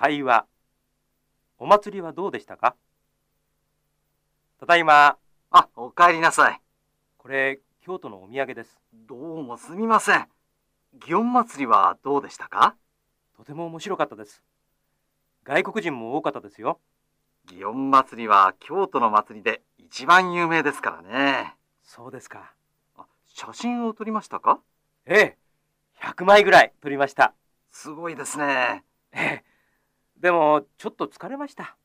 会話。お祭りはどうでしたか？ただいま。あ、お帰りなさい。これ京都のお土産です。どうもすみません。祇園祭りはどうでしたか？とても面白かったです。外国人も多かったですよ。祇園祭りは京都の祭りで一番有名ですからね。そうですか。あ写真を撮りましたか？ええ。100枚ぐらい撮りました。すごいですね。ええでもちょっと疲れました。